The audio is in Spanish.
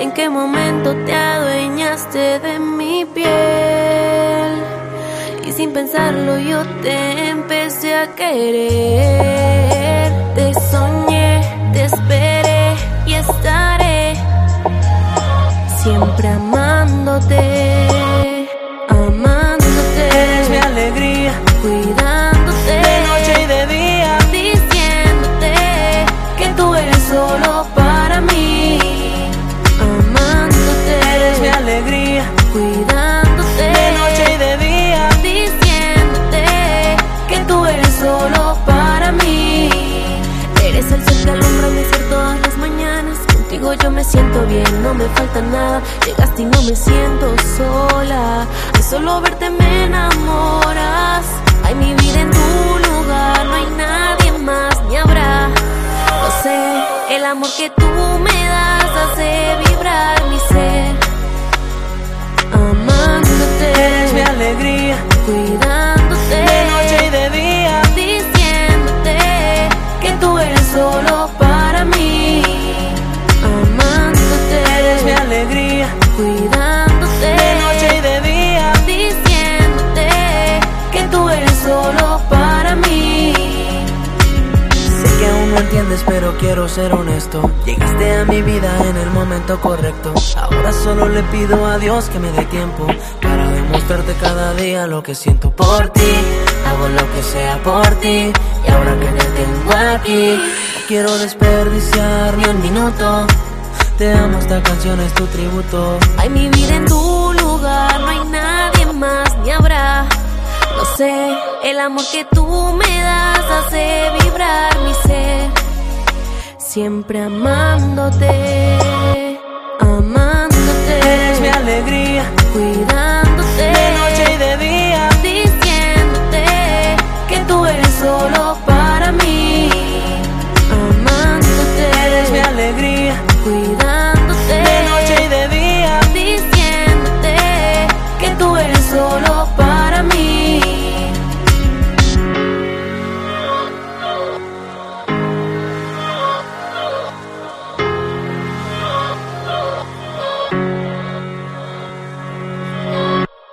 en qué momento te adueñaste de mi piel. Y sin pensarlo yo te empecé a querer. Te soñé, te esperé y estaré siempre amándote. Solo para mí, amándote, Eres mi alegría, cuidándote, de noche y de día. diciéndote que tú eres solo para mí. Eres el sol que alumbra mi ser todas las mañanas. Contigo yo me siento bien, no me falta nada. Llegaste y no me siento sola. Solo verte me enamoras. El amor que tú me das hace vibrar mi ser. Amándote, Eres mi alegría, cuidándote de noche y de día. diciéndote que tú eres solo para mí, amándote, Eres mi alegría, cuidándote, no entiendes, pero quiero ser honesto. Llegaste a mi vida en el momento correcto. Ahora solo le pido a Dios que me dé tiempo para demostrarte cada día lo que siento por ti. Hago lo que sea por ti. Y ahora que te tengo aquí, no quiero desperdiciar ni un minuto. Te amo, esta canción es tu tributo. Hay mi vida en tu lugar, no hay nadie más ni habrá. Lo sé, el amor que tú me das hace vibrar siempre amándote, amándote. Eres mi alegría, cuidándote de noche y de día, diciéndote que tú eres solo para mí. Amándote, eres mi alegría, cuidándote de noche y de día, diciéndote que tú eres solo para mí.